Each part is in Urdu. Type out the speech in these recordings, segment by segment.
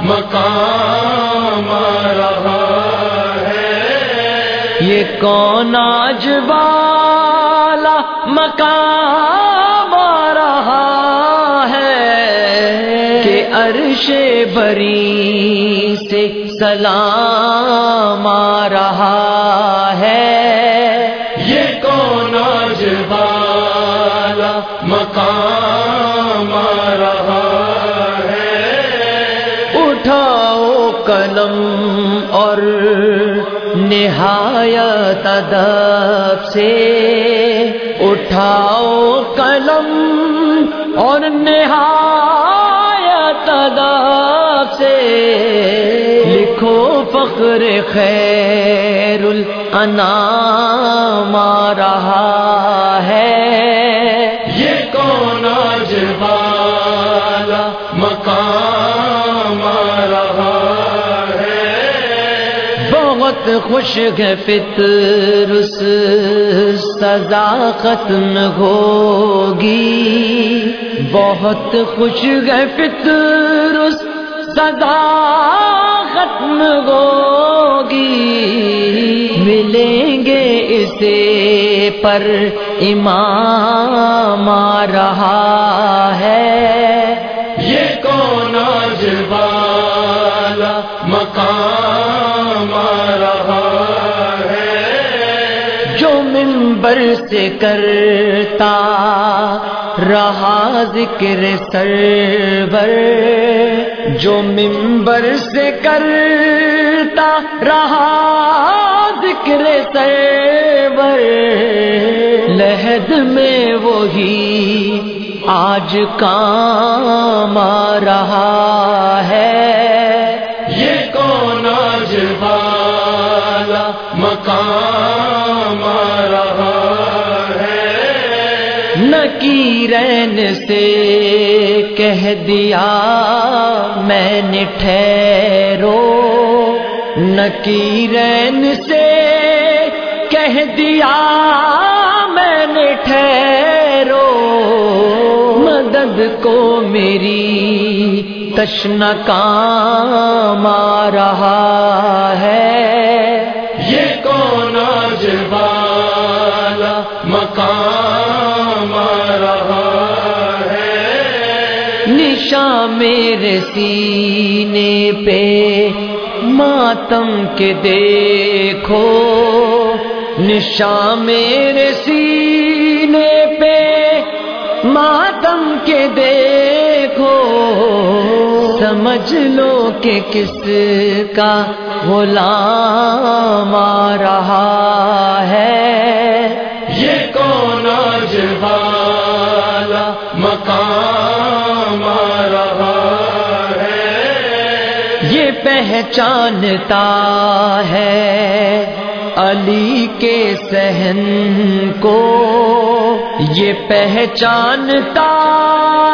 مقام رہا ہے۔ یہ کون آج والا مقام رہا ہے کہ عرش بری سے سلام آ رہا ہے۔ یہ کون آج والا مقام قلم اور نہایت ادب سے اٹھاؤ قلم اور نہایت ادب سے لکھو فخر خیر الانام آ رہا بہت خوش ہے فطر، اس سزا ختم ہوگی۔ بہت خوش ہے فطر، اس سزا ختم ہوگی۔ ملیں گے اسے پر امام آ رہا ہے۔ ممبر سے کرتا، رہا ذکر سرور۔ جو ممبر سے کرتا، رہا ذکر سرور۔ لہد میں وہی آج کام آ رہا ہے۔ یہ کون آج والا مقام نکیرین سے کہہ دیا، میں نے ٹھہرو۔ نکیرین سے کہہ دیا، میں نے ٹھہرو۔ مدد کو میری تشن کام آ رہا ہے۔ یہ کون آج ہے نشان میرے سینے پہ ماتم کے دیکھو۔ نشان میرے سینے پہ ماتم کے دیکھو۔ سمجھ لو کہ کس کا غلام آ رہا ہے۔ یہ کون آج والا پہچانتا ہے علی کے سہن کو۔ یہ پہچانتا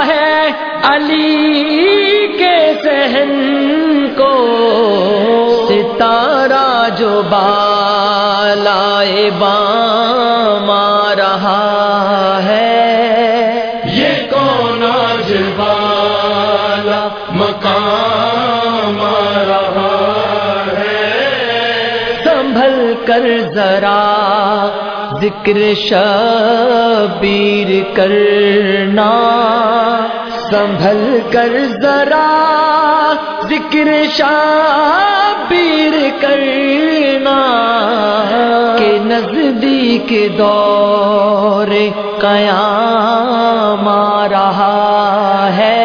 ہے علی کے سہن کو۔ ستارہ جو بالائے بام آ رہا ہے کر ذرا ذکر شبیر کرنا، سنبھل کر ذرا ذکر شبیر کرنا کہ نزدیک دور قیام آ رہا ہے۔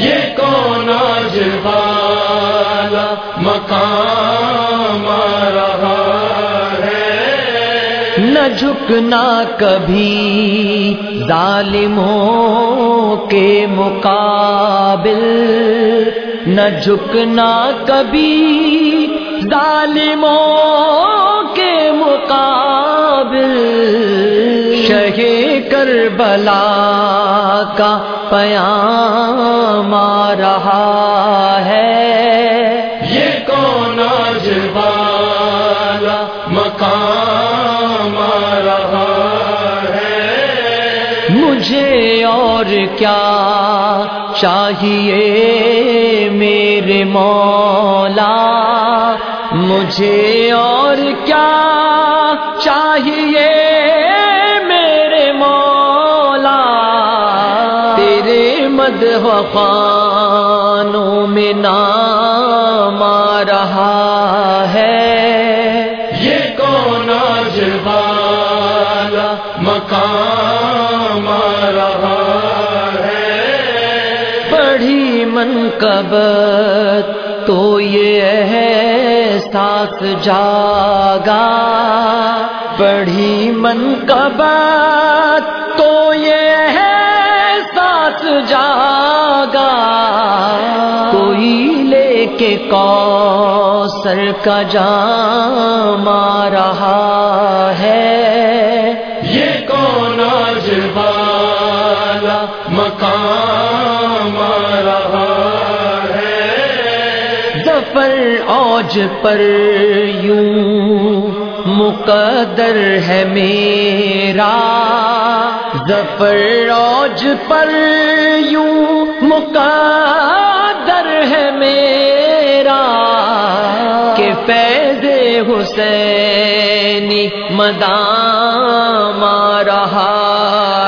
یہ کون آج والا مقام؟ نہ جھکنا کبھی ظالموں کے مقابل، نہ جھکنا کبھی ظالموں کے مقابل۔ شہ کربلا کا پیام آ رہا کیا چاہیے میرے مولا؟ مجھے اور کیا چاہیے میرے مولا؟ تیرے مد وفانوں میں نام آ رہا ہے منقبت تو یہ احساس جاگا۔ بڑھی منقبت تو یہ احساس جاگا۔ کوئی لے کے کوثر کا جام آ رہا ہے۔ یہ کون آج والا مقام اوج پر یوں مقدر ہے میرا۔ ظفر اوج پر یوں مقدر ہے میرا۔ کہ فیض حسینی مدام آ رہا۔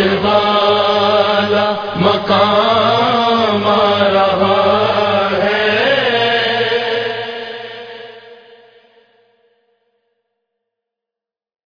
آ